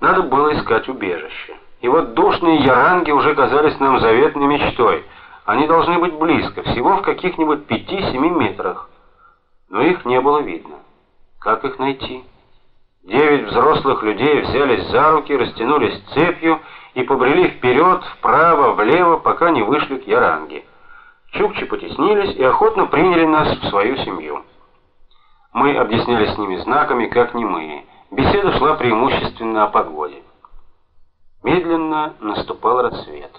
Надо было искать убежище. И вот душные яранги уже казались нам заветной мечтой. Они должны быть близко, всего в каких-нибудь пяти-семи метрах. Но их не было видно. Как их найти? Девять взрослых людей взялись за руки, растянулись цепью и побрели вперед, вправо, влево, пока не вышли к Яранге. Чукчи потеснились и охотно приняли нас в свою семью. Мы объяснялись с ними знаками, как немые. Беседа шла преимущественно о погоде. Медленно наступал рассвет.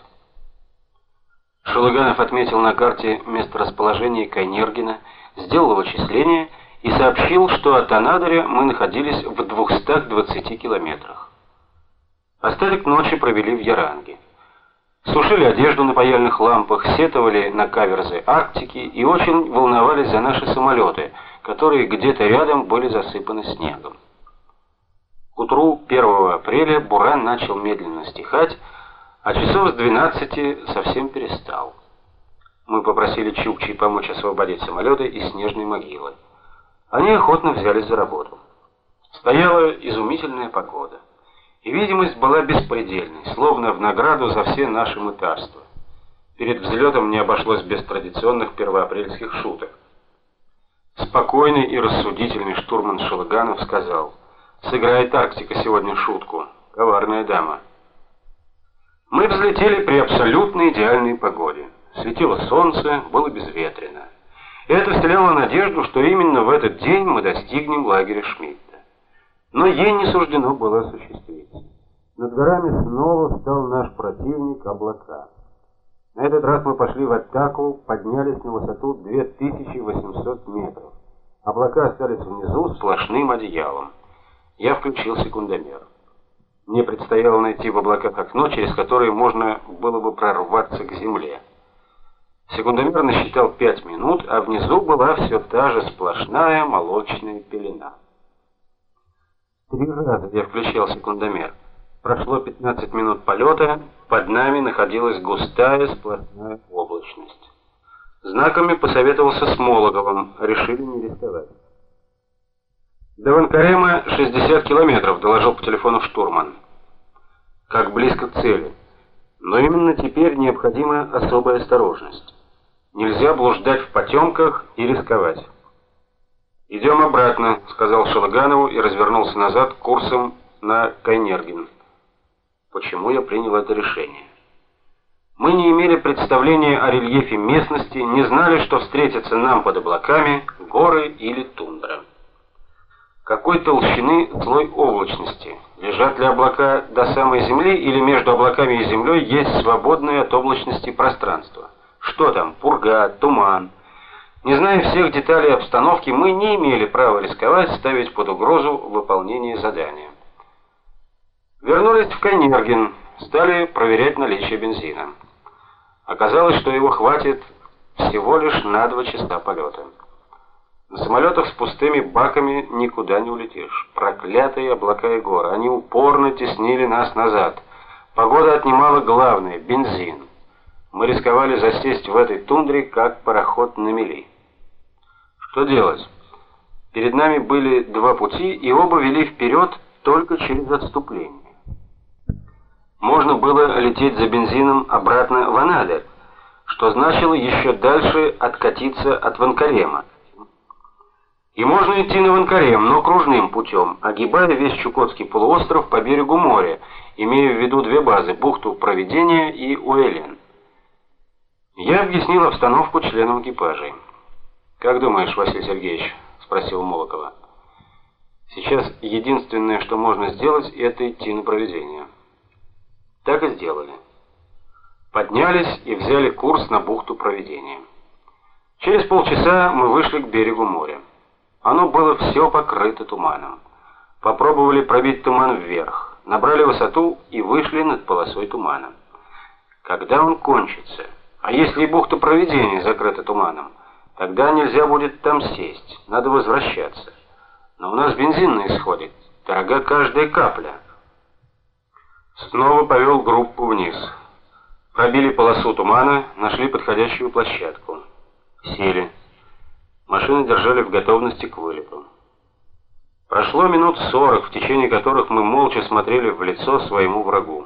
Шулыганов отметил на карте месторасположение Кайнергена, сделал вычисления и сообщил, что от Анадыря мы находились в 220 километрах. Остаток ночи провели в Яранге. Сушили одежду на паяльных лампах, сетовали на каверзы Арктики и очень волновались за наши самолеты, которые где-то рядом были засыпаны снегом. К утру 1 апреля буран начал медленно стихать, а часов с 12 совсем перестал. Мы попросили Чукчи помочь освободить самолеты из снежной могилы. Они охотно взялись за работу. Стояла изумительная погода, и видимость была беспредельной, словно в награду за все наши мытарства. Перед взлетом не обошлось без традиционных первоапрельских шуток. Спокойный и рассудительный штурман Шелганов сказал: Сыграет Арктика сегодня шутку. Коварная дама. Мы взлетели при абсолютно идеальной погоде. Светило солнце, было безветренно. И это вселяло надежду, что именно в этот день мы достигнем лагеря Шмидта. Но ей не суждено было осуществиться. Над горами снова стал наш противник облака. На этот раз мы пошли в атаку, поднялись на высоту 2800 метров. Облака остались внизу сплошным одеялом я включил секундомер. Мне предстояло найти в облаках окно, через которое можно было бы прорваться к земле. Секундомер насчитал пять минут, а внизу была все та же сплошная молочная пелена. Три раза я включал секундомер. Прошло 15 минут полета, под нами находилась густая сплошная облачность. Знаками посоветовался с Мологовым, решили не рисковать. До Ванкарема 60 километров, доложил по телефону штурман. Как близко к цели. Но именно теперь необходима особая осторожность. Нельзя блуждать в потемках и рисковать. «Идем обратно», — сказал Шалаганову и развернулся назад курсом на Кайнерген. Почему я принял это решение? Мы не имели представления о рельефе местности, не знали, что встретятся нам под облаками горы или тундра какой толщины слой облачности. Лежат ли облака до самой земли или между облаками и землей есть свободное от облачности пространство? Что там? Пурга, туман. Не зная всех деталей обстановки, мы не имели права рисковать ставить под угрозу выполнение задания. Вернулись в Канерген, стали проверять наличие бензина. Оказалось, что его хватит всего лишь на два часа полета. На самолетах с пустыми баками никуда не улетишь. Проклятые облака и горы, они упорно теснили нас назад. Погода отнимала главное бензин. Мы рисковали засесть в этой тундре, как пароход на мели. Что делать? Перед нами были два пути, и оба вели вперед только через отступление. Можно было лететь за бензином обратно в Анадырь, что значило еще дальше откатиться от Ванкарема. И можно идти на Ванкарем, но кружным путем, огибая весь Чукотский полуостров по берегу моря, имея в виду две базы бухту Провидения и Уэлен. Я объяснил обстановку членам экипажей. Как думаешь, Василий Сергеевич, спросил Молокова. Сейчас единственное, что можно сделать, это идти на Провидение. Так и сделали. Поднялись и взяли курс на бухту Провидения. Через полчаса мы вышли к берегу моря. Оно было все покрыто туманом. Попробовали пробить туман вверх, набрали высоту и вышли над полосой тумана. Когда он кончится? А если бухта провидения закрыта туманом? Тогда нельзя будет там сесть, надо возвращаться. Но у нас бензин на исходе, дорога каждая капля. Снова повел группу вниз. Пробили полосу тумана, нашли подходящую площадку. Сели. Машины держали в готовности к вылету. Прошло минут сорок, в течение которых мы молча смотрели в лицо своему врагу.